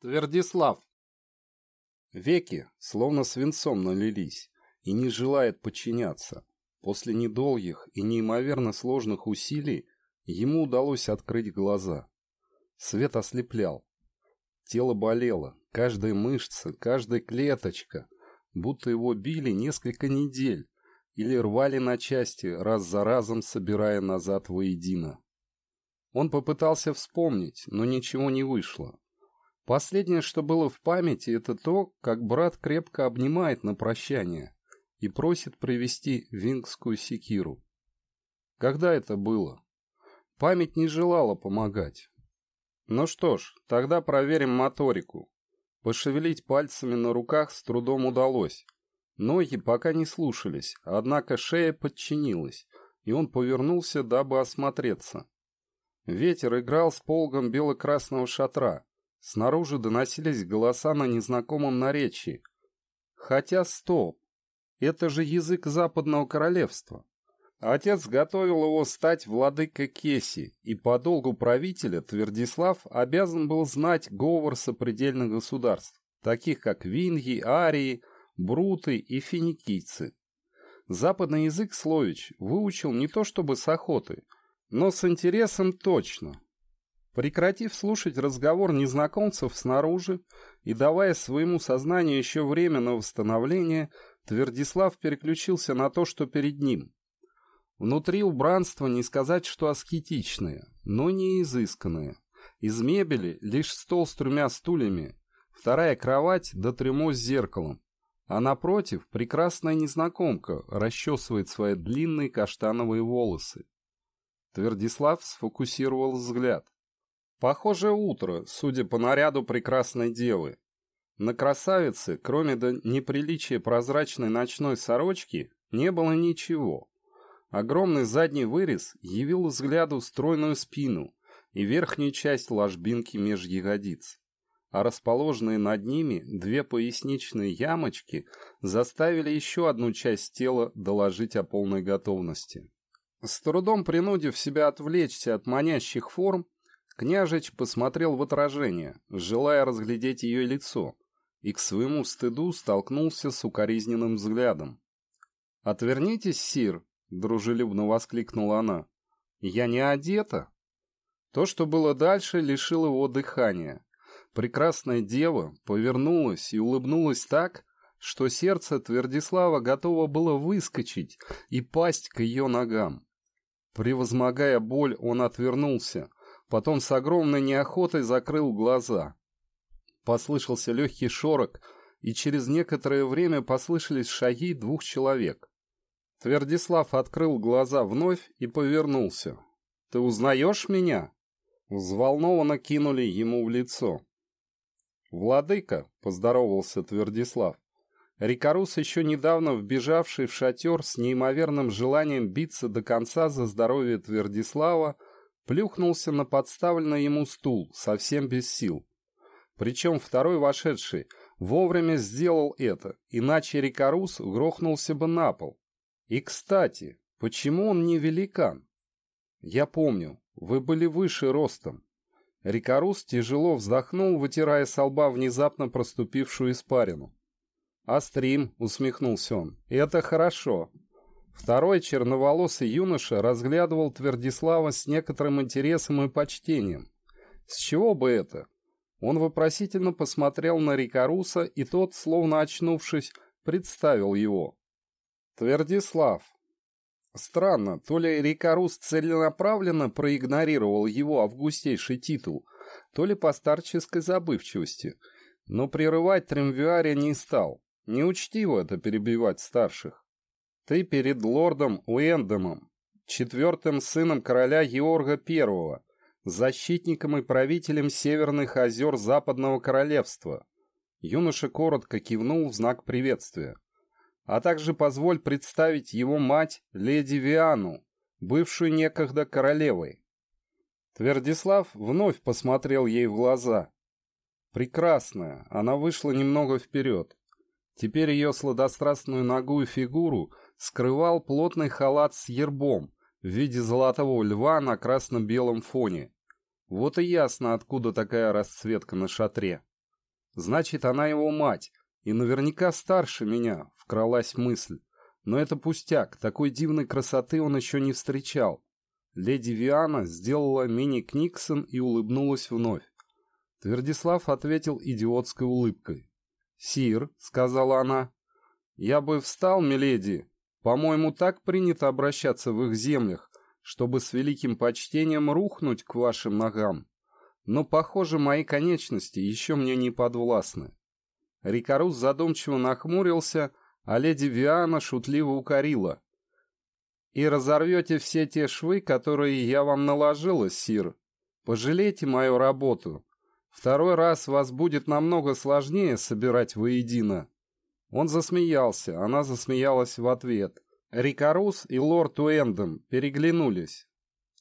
Твердислав. Веки словно свинцом налились и не желает подчиняться. После недолгих и неимоверно сложных усилий ему удалось открыть глаза. Свет ослеплял. Тело болело, каждая мышца, каждая клеточка, будто его били несколько недель или рвали на части, раз за разом собирая назад воедино. Он попытался вспомнить, но ничего не вышло. Последнее, что было в памяти, это то, как брат крепко обнимает на прощание и просит привести вингскую секиру. Когда это было? Память не желала помогать. Ну что ж, тогда проверим моторику. Пошевелить пальцами на руках с трудом удалось. Ноги пока не слушались, однако шея подчинилась, и он повернулся, дабы осмотреться. Ветер играл с полгом бело-красного шатра, Снаружи доносились голоса на незнакомом наречии. Хотя стоп, это же язык Западного Королевства. Отец готовил его стать владыкой Кеси, и по долгу правителя Твердислав обязан был знать говор сопредельных государств, таких как Винги, Арии, Бруты и Финикийцы. Западный язык Слович выучил не то чтобы с охотой, но с интересом точно, Прекратив слушать разговор незнакомцев снаружи и давая своему сознанию еще время на восстановление, Твердислав переключился на то, что перед ним. Внутри убранства не сказать, что аскетичное, но не изысканное. Из мебели лишь стол с тремя стульями, вторая кровать да трюмо с зеркалом. А напротив прекрасная незнакомка расчесывает свои длинные каштановые волосы. Твердислав сфокусировал взгляд. Похоже, утро, судя по наряду прекрасной девы. На красавице, кроме до неприличия прозрачной ночной сорочки, не было ничего. Огромный задний вырез явил взгляду стройную спину и верхнюю часть ложбинки меж ягодиц. А расположенные над ними две поясничные ямочки заставили еще одну часть тела доложить о полной готовности. С трудом принудив себя отвлечься от манящих форм, Княжич посмотрел в отражение, желая разглядеть ее лицо, и к своему стыду столкнулся с укоризненным взглядом. «Отвернитесь, сир!» — дружелюбно воскликнула она. «Я не одета!» То, что было дальше, лишило его дыхания. Прекрасная дева повернулась и улыбнулась так, что сердце Твердислава готово было выскочить и пасть к ее ногам. Превозмогая боль, он отвернулся, Потом с огромной неохотой закрыл глаза. Послышался легкий шорок, и через некоторое время послышались шаги двух человек. Твердислав открыл глаза вновь и повернулся. «Ты узнаешь меня?» Взволнованно кинули ему в лицо. «Владыка», — поздоровался Твердислав. Рикарус, еще недавно вбежавший в шатер с неимоверным желанием биться до конца за здоровье Твердислава, — плюхнулся на подставленный ему стул, совсем без сил. Причем второй вошедший вовремя сделал это, иначе Рикарус грохнулся бы на пол. И, кстати, почему он не великан? Я помню, вы были выше ростом. Рикарус тяжело вздохнул, вытирая со лба внезапно проступившую испарину. «Астрим», — усмехнулся он, — «это хорошо. Второй черноволосый юноша разглядывал Твердислава с некоторым интересом и почтением. С чего бы это? Он вопросительно посмотрел на Рикаруса, и тот, словно очнувшись, представил его. Твердислав. Странно, то ли Рикарус целенаправленно проигнорировал его августейший титул, то ли по старческой забывчивости, но прерывать Тремвиария не стал. Неучтиво это перебивать старших. Ты перед лордом Уэндомом, четвертым сыном короля Георга I, защитником и правителем Северных озер Западного Королевства. Юноша коротко кивнул в знак приветствия. А также позволь представить его мать, леди Виану, бывшую некогда королевой. Твердислав вновь посмотрел ей в глаза. Прекрасная, она вышла немного вперед. Теперь ее сладострастную ногу и фигуру скрывал плотный халат с ербом в виде золотого льва на красно-белом фоне. Вот и ясно, откуда такая расцветка на шатре. Значит, она его мать, и наверняка старше меня, вкралась мысль. Но это пустяк, такой дивной красоты он еще не встречал. Леди Виана сделала мини-книксон и улыбнулась вновь. Твердислав ответил идиотской улыбкой. «Сир», — сказала она, — «я бы встал, миледи. По-моему, так принято обращаться в их землях, чтобы с великим почтением рухнуть к вашим ногам. Но, похоже, мои конечности еще мне не подвластны». Рикарус задумчиво нахмурился, а леди Виана шутливо укорила. «И разорвете все те швы, которые я вам наложила, сир. Пожалейте мою работу. Второй раз вас будет намного сложнее собирать воедино». Он засмеялся, она засмеялась в ответ. Рикарус и лорд Уэндом переглянулись.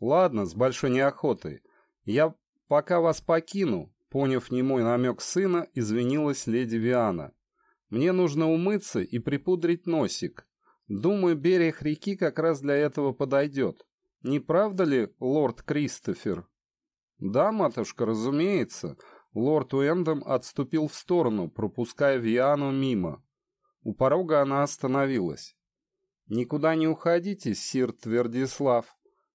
«Ладно, с большой неохотой. Я пока вас покину», поняв немой намек сына, извинилась леди Виана. «Мне нужно умыться и припудрить носик. Думаю, берег реки как раз для этого подойдет. Не правда ли, лорд Кристофер?» «Да, матушка, разумеется». Лорд Уэндом отступил в сторону, пропуская Виану мимо. У порога она остановилась. «Никуда не уходите, сир Твердислав.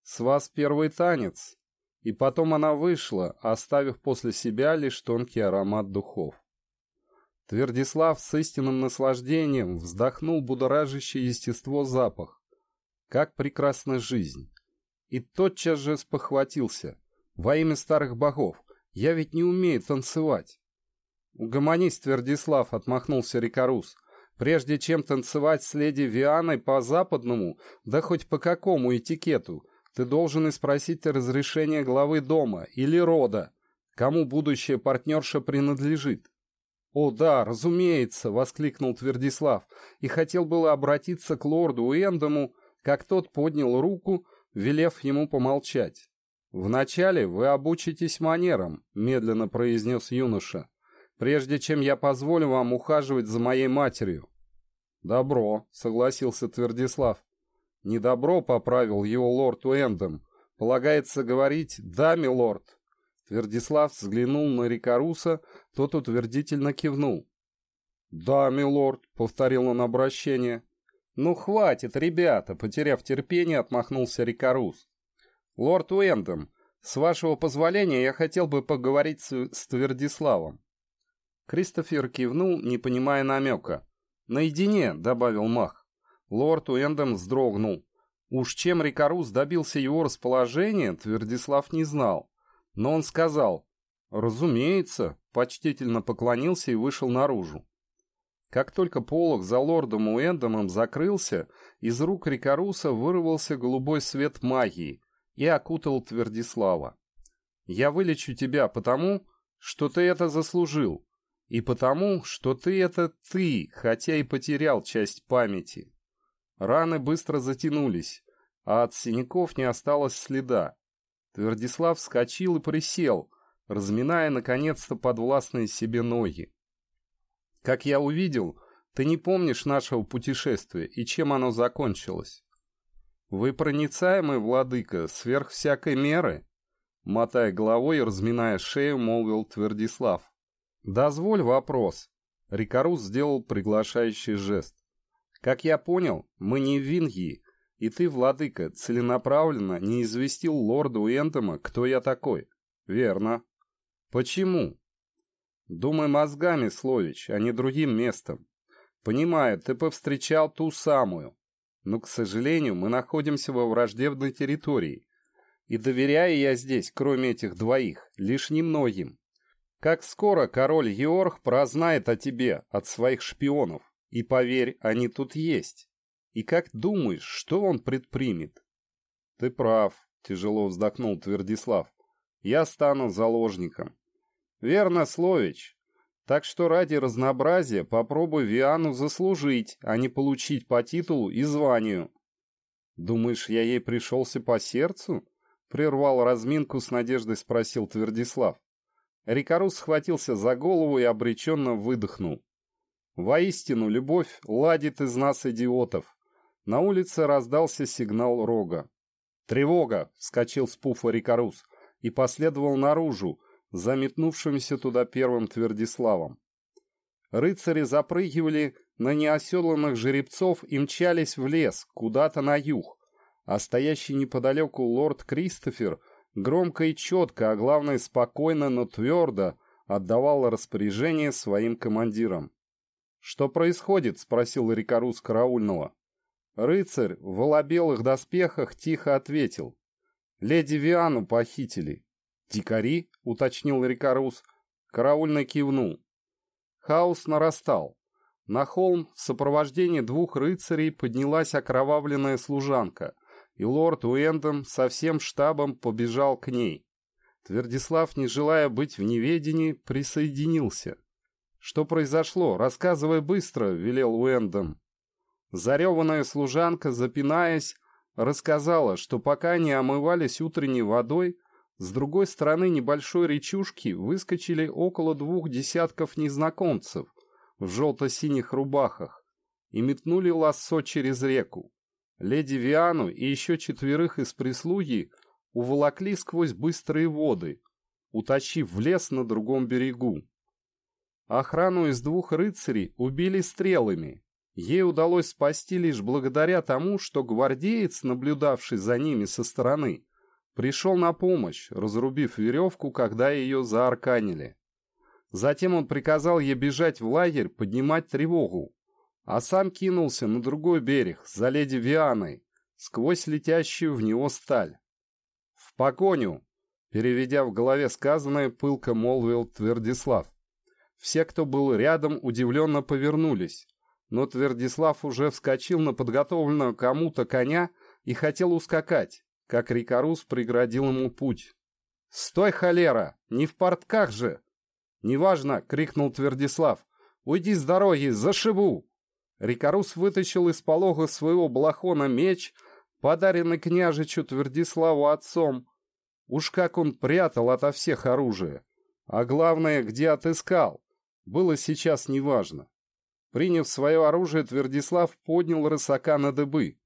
С вас первый танец». И потом она вышла, оставив после себя лишь тонкий аромат духов. Твердислав с истинным наслаждением вздохнул будоражащее естество запах. Как прекрасна жизнь! И тотчас же спохватился. Во имя старых богов, я ведь не умею танцевать. Угомонись, Твердислав, отмахнулся Рикарус. Прежде чем танцевать с леди Вианой по западному, да хоть по какому этикету, ты должен и спросить разрешение главы дома или рода, кому будущая партнерша принадлежит. «О, да, разумеется!» — воскликнул Твердислав и хотел было обратиться к лорду Уэндому, как тот поднял руку, велев ему помолчать. «Вначале вы обучитесь манерам», — медленно произнес юноша, «прежде чем я позволю вам ухаживать за моей матерью». «Добро», — согласился Твердислав. «Не добро», — поправил его лорд Уэндом. «Полагается говорить «да, милорд». Твердислав взглянул на Рикаруса, тот утвердительно кивнул. «Да, милорд», — повторил он обращение. «Ну, хватит, ребята», — потеряв терпение, отмахнулся Рикарус. «Лорд Уэндом, с вашего позволения я хотел бы поговорить с, с Твердиславом». Кристофер кивнул, не понимая намека. «Наедине», — добавил Мах. Лорд Уэндом вздрогнул. Уж чем Рикарус добился его расположения, Твердислав не знал. Но он сказал «Разумеется», почтительно поклонился и вышел наружу. Как только полог за лордом Уэндомом закрылся, из рук Рикаруса вырвался голубой свет магии, и окутал Твердислава. «Я вылечу тебя потому, что ты это заслужил, и потому, что ты это ты, хотя и потерял часть памяти». Раны быстро затянулись, а от синяков не осталось следа. Твердислав вскочил и присел, разминая наконец-то подвластные себе ноги. «Как я увидел, ты не помнишь нашего путешествия и чем оно закончилось. «Вы проницаемый, владыка, сверх всякой меры?» Мотая головой и разминая шею, молвил Твердислав. «Дозволь вопрос». Рикарус сделал приглашающий жест. «Как я понял, мы не в Вингии, и ты, владыка, целенаправленно не известил лорда Уэнтома, кто я такой». «Верно». «Почему?» «Думай мозгами, Слович, а не другим местом. Понимаю, ты повстречал ту самую, но, к сожалению, мы находимся во враждебной территории. И доверяю я здесь, кроме этих двоих, лишь немногим. Как скоро король Георг прознает о тебе от своих шпионов, и поверь, они тут есть. И как думаешь, что он предпримет? Ты прав, тяжело вздохнул Твердислав. Я стану заложником. Верно, Слович, так что ради разнообразия попробуй Виану заслужить, а не получить по титулу и званию. Думаешь, я ей пришелся по сердцу? Прервал разминку с надеждой спросил Твердислав. Рикарус схватился за голову и обреченно выдохнул. Воистину, любовь ладит из нас идиотов. На улице раздался сигнал рога. «Тревога!» — вскочил с пуфа Рикарус и последовал наружу, заметнувшимся туда первым Твердиславом. Рыцари запрыгивали на неоседланных жеребцов и мчались в лес, куда-то на юг, а стоящий неподалеку лорд Кристофер громко и четко, а главное спокойно, но твердо отдавал распоряжение своим командирам. «Что происходит?» — спросил Рикарус караульного. Рыцарь в волобелых доспехах тихо ответил. «Леди Виану похитили». «Дикари?» — уточнил Рикарус. Караульный кивнул. Хаос нарастал. На холм в сопровождении двух рыцарей поднялась окровавленная служанка, и лорд Уэндом со всем штабом побежал к ней. Твердислав, не желая быть в неведении, присоединился. «Что произошло? Рассказывай быстро», — велел Уэндом. Зареванная служанка, запинаясь, рассказала, что пока они омывались утренней водой, с другой стороны небольшой речушки выскочили около двух десятков незнакомцев в желто-синих рубахах и метнули лассо через реку. Леди Виану и еще четверых из прислуги уволокли сквозь быстрые воды, утащив в лес на другом берегу. Охрану из двух рыцарей убили стрелами, Ей удалось спасти лишь благодаря тому, что гвардеец, наблюдавший за ними со стороны, пришел на помощь, разрубив веревку, когда ее заарканили. Затем он приказал ей бежать в лагерь, поднимать тревогу, а сам кинулся на другой берег, за леди Вианой, сквозь летящую в него сталь. «В погоню!» Переведя в голове сказанное, пылко молвил Твердислав. Все, кто был рядом, удивленно повернулись но Твердислав уже вскочил на подготовленного кому-то коня и хотел ускакать, как Рикарус преградил ему путь. «Стой, холера! Не в портках же!» «Неважно!» — крикнул Твердислав. «Уйди с дороги! Зашибу!» Рикарус вытащил из полога своего балахона меч, подаренный княжичу Твердиславу отцом. Уж как он прятал ото всех оружие. А главное, где отыскал, было сейчас неважно. Приняв свое оружие, Твердислав поднял рысака на дыбы.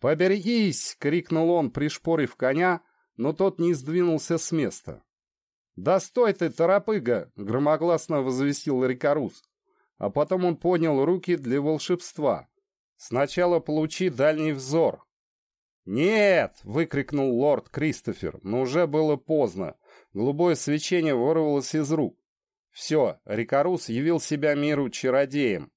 «Поберегись!» — крикнул он, пришпорив коня, но тот не сдвинулся с места. «Да стой ты, торопыга!» — громогласно возвестил Рикарус. А потом он поднял руки для волшебства. «Сначала получи дальний взор». «Нет!» — выкрикнул лорд Кристофер, но уже было поздно. Голубое свечение вырвалось из рук. Все, Рикарус явил себя миру чародеем.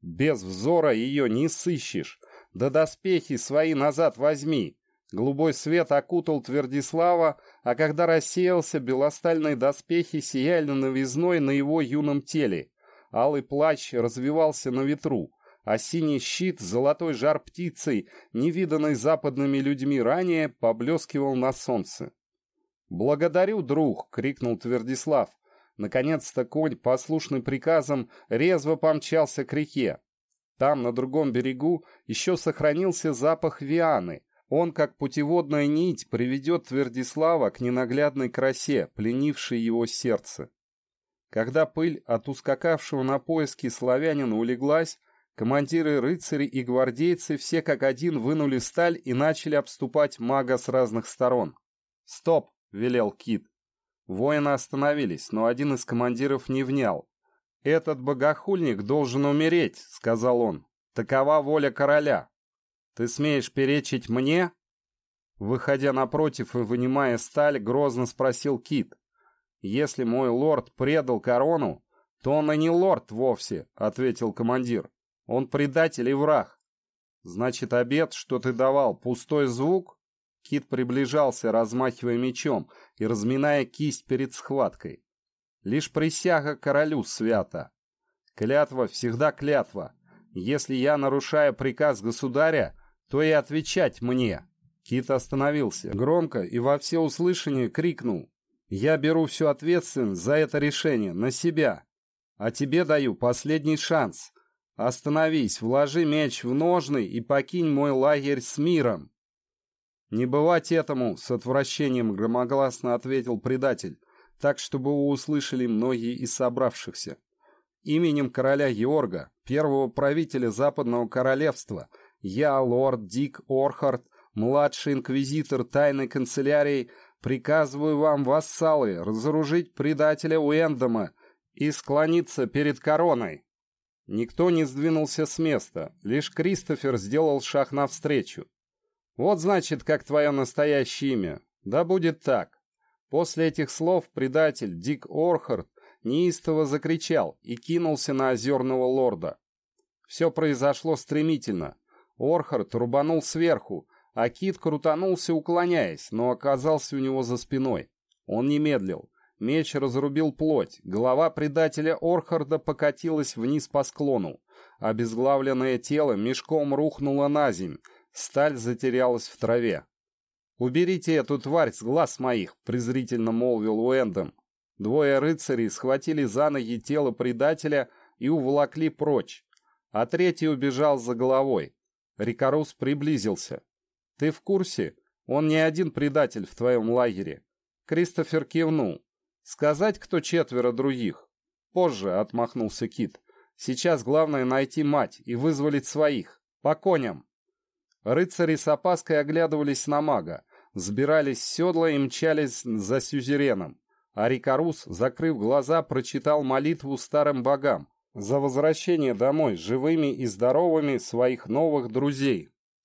Без взора ее не сыщешь. Да доспехи свои назад возьми. Голубой свет окутал Твердислава, а когда рассеялся, белостальные доспехи сияли новизной на его юном теле. Алый плащ развивался на ветру, а синий щит с золотой жар птицей, невиданной западными людьми ранее, поблескивал на солнце. «Благодарю, друг!» — крикнул Твердислав. Наконец-то конь, послушный приказам, резво помчался к реке. Там, на другом берегу, еще сохранился запах вианы. Он, как путеводная нить, приведет Твердислава к ненаглядной красе, пленившей его сердце. Когда пыль от ускакавшего на поиски славянина улеглась, командиры рыцари и гвардейцы все как один вынули сталь и начали обступать мага с разных сторон. «Стоп!» — велел Кит. Воины остановились, но один из командиров не внял. «Этот богохульник должен умереть», — сказал он. «Такова воля короля. Ты смеешь перечить мне?» Выходя напротив и вынимая сталь, грозно спросил Кит. «Если мой лорд предал корону, то он и не лорд вовсе», — ответил командир. «Он предатель и враг». «Значит, обед, что ты давал, пустой звук?» Кит приближался, размахивая мечом и разминая кисть перед схваткой. Лишь присяга королю свята. Клятва всегда клятва. Если я нарушаю приказ государя, то и отвечать мне. Кит остановился, громко и во всеуслышание крикнул. «Я беру всю ответственность за это решение на себя, а тебе даю последний шанс. Остановись, вложи меч в ножны и покинь мой лагерь с миром». «Не бывать этому!» — с отвращением громогласно ответил предатель, так, чтобы его услышали многие из собравшихся. Именем короля Георга, первого правителя Западного Королевства, я, лорд Дик Орхард, младший инквизитор тайной канцелярии, приказываю вам, вассалы, разоружить предателя Уэндома и склониться перед короной. Никто не сдвинулся с места, лишь Кристофер сделал шаг навстречу. Вот значит, как твое настоящее имя. Да будет так. После этих слов предатель Дик Орхард неистово закричал и кинулся на озерного лорда. Все произошло стремительно. Орхард рубанул сверху, а Кит крутанулся, уклоняясь, но оказался у него за спиной. Он не медлил. Меч разрубил плоть. Голова предателя Орхарда покатилась вниз по склону. Обезглавленное тело мешком рухнуло на земь. Сталь затерялась в траве. «Уберите эту тварь с глаз моих!» — презрительно молвил Уэндом. Двое рыцарей схватили за ноги тело предателя и уволокли прочь, а третий убежал за головой. Рикарус приблизился. «Ты в курсе? Он не один предатель в твоем лагере». Кристофер кивнул. «Сказать, кто четверо других?» «Позже», — отмахнулся Кит. «Сейчас главное найти мать и вызволить своих. По коням!» Рыцари с опаской оглядывались на мага, взбирались с седла и мчались за сюзереном. А Рикарус, закрыв глаза, прочитал молитву старым богам за возвращение домой живыми и здоровыми своих новых друзей.